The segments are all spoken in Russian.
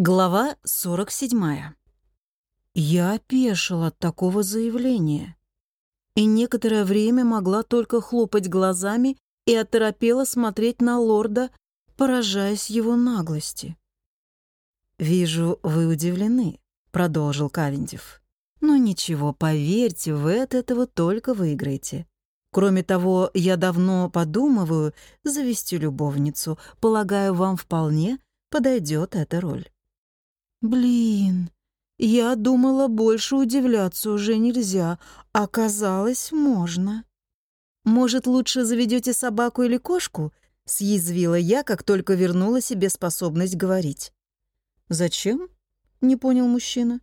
Глава 47. Я опешила от такого заявления и некоторое время могла только хлопать глазами и оторопела смотреть на лорда, поражаясь его наглости. «Вижу, вы удивлены», — продолжил Кавендев. «Но ничего, поверьте, вы от этого только выиграете. Кроме того, я давно подумываю завести любовницу. Полагаю, вам вполне подойдет эта роль». Блин, я думала, больше удивляться уже нельзя. Оказалось, можно. Может, лучше заведете собаку или кошку? Съязвила я, как только вернула себе способность говорить. Зачем? Не понял мужчина.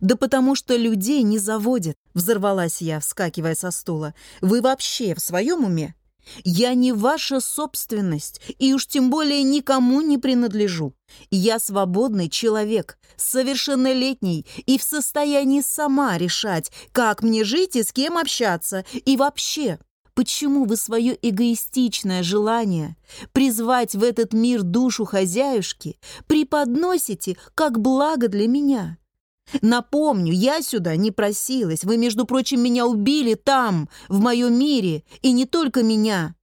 «Да потому что людей не заводят», — взорвалась я, вскакивая со стула. «Вы вообще в своем уме? Я не ваша собственность, и уж тем более никому не принадлежу. Я свободный человек, совершеннолетний и в состоянии сама решать, как мне жить и с кем общаться. И вообще, почему вы свое эгоистичное желание призвать в этот мир душу хозяюшки преподносите как благо для меня? Напомню, я сюда не просилась. Вы, между прочим, меня убили там, в моем мире, и не только меня.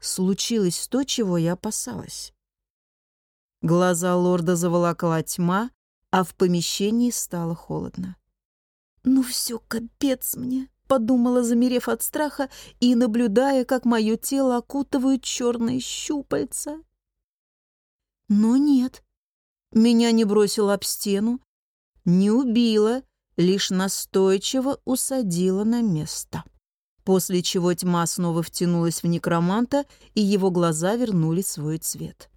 Случилось то, чего я опасалась. Глаза лорда заволокла тьма, а в помещении стало холодно. «Ну все, капец мне», — подумала, замерев от страха и наблюдая, как мое тело окутывают черные щупальца. Но нет, меня не бросило об стену, не убила, лишь настойчиво усадила на место. После чего тьма снова втянулась в некроманта, и его глаза вернули свой цвет.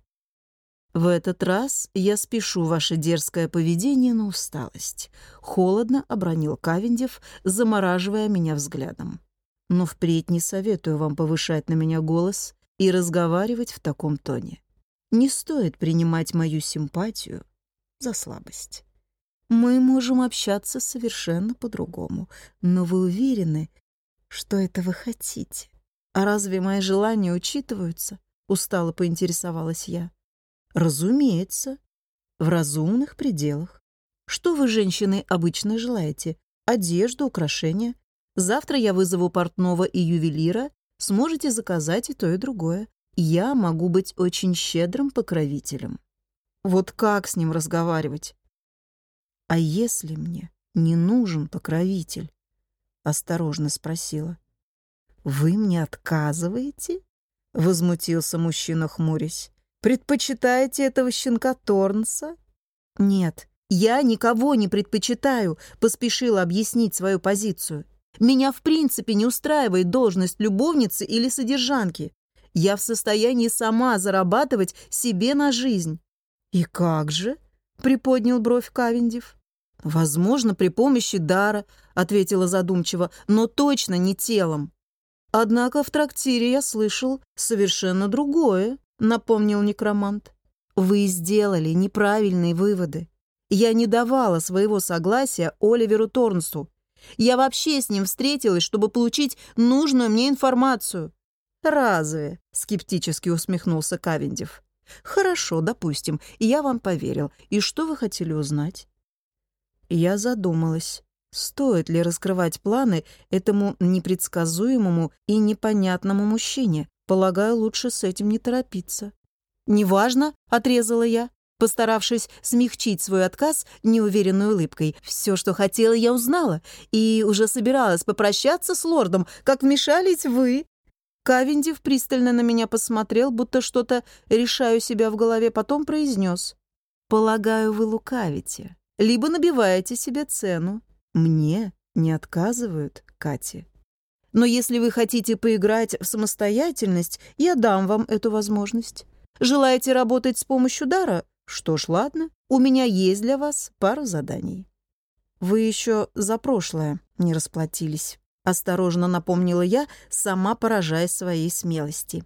«В этот раз я спешу ваше дерзкое поведение на усталость», — холодно обронил Кавендев, замораживая меня взглядом. «Но впредь не советую вам повышать на меня голос и разговаривать в таком тоне. Не стоит принимать мою симпатию за слабость». Мы можем общаться совершенно по-другому, но вы уверены, что это вы хотите? А разве мои желания учитываются? Устало поинтересовалась я. Разумеется, в разумных пределах. Что вы, женщины, обычно желаете? Одежду, украшения? Завтра я вызову портного и ювелира, сможете заказать и то, и другое. Я могу быть очень щедрым покровителем. Вот как с ним разговаривать? «А если мне не нужен покровитель?» — осторожно спросила. «Вы мне отказываете?» — возмутился мужчина, хмурясь. «Предпочитаете этого щенка Торнса?» «Нет, я никого не предпочитаю», — поспешила объяснить свою позицию. «Меня в принципе не устраивает должность любовницы или содержанки. Я в состоянии сама зарабатывать себе на жизнь». «И как же?» Приподнял бровь Кавендив. «Возможно, при помощи дара», — ответила задумчиво, «но точно не телом». «Однако в трактире я слышал совершенно другое», — напомнил некромант. «Вы сделали неправильные выводы. Я не давала своего согласия Оливеру Торнсу. Я вообще с ним встретилась, чтобы получить нужную мне информацию». «Разве?» — скептически усмехнулся Кавендев. «Хорошо, допустим, я вам поверил. И что вы хотели узнать?» Я задумалась, стоит ли раскрывать планы этому непредсказуемому и непонятному мужчине. Полагаю, лучше с этим не торопиться. «Неважно», — отрезала я, постаравшись смягчить свой отказ неуверенной улыбкой. Все, что хотела, я узнала, и уже собиралась попрощаться с лордом, как вмешались вы. Кавендив пристально на меня посмотрел, будто что-то решаю себя в голове, потом произнес. «Полагаю, вы лукавите, либо набиваете себе цену. Мне не отказывают, Кате. Но если вы хотите поиграть в самостоятельность, я дам вам эту возможность. Желаете работать с помощью дара? Что ж, ладно, у меня есть для вас пара заданий. Вы еще за прошлое не расплатились. Осторожно напомнила я, сама поражаясь своей смелости.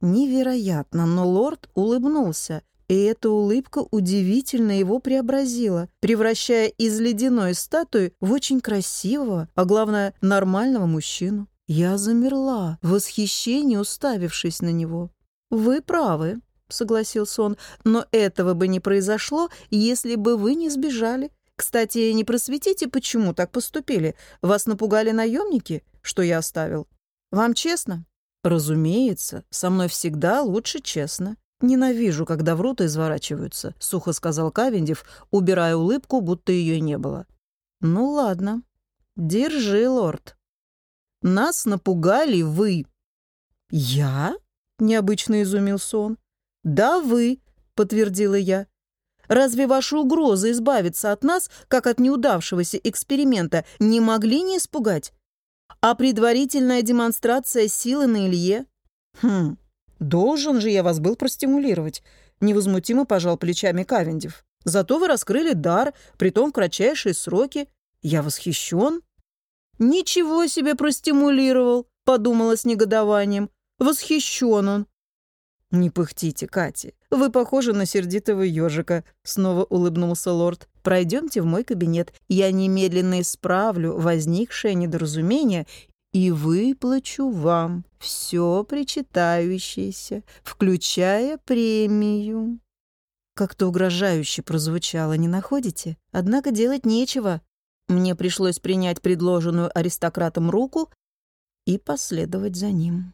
Невероятно, но лорд улыбнулся, и эта улыбка удивительно его преобразила, превращая из ледяной статуи в очень красивого, а главное, нормального мужчину. Я замерла, в восхищении уставившись на него. «Вы правы», — согласился он. «Но этого бы не произошло, если бы вы не сбежали. Кстати, не просветите, почему так поступили? Вас напугали наемники, что я оставил? Вам честно?» «Разумеется, со мной всегда лучше честно. Ненавижу, когда врут и изворачиваются», — сухо сказал Кавендев, убирая улыбку, будто ее не было. «Ну ладно. Держи, лорд. Нас напугали вы». «Я?» — необычно изумился он. «Да, вы», — подтвердила я. «Разве ваши угрозы избавиться от нас, как от неудавшегося эксперимента, не могли не испугать? А предварительная демонстрация силы на Илье? Хм, должен же я вас был простимулировать. Невозмутимо пожал плечами Кавендев. Зато вы раскрыли дар, притом в кратчайшие сроки. Я восхищен. Ничего себе простимулировал, подумала с негодованием. Восхищен он. «Не пыхтите, Катя. Вы похожи на сердитого ежика», — снова улыбнулся лорд. «Пройдемте в мой кабинет. Я немедленно исправлю возникшее недоразумение и выплачу вам все причитающееся, включая премию». Как-то угрожающе прозвучало, не находите? Однако делать нечего. Мне пришлось принять предложенную аристократом руку и последовать за ним.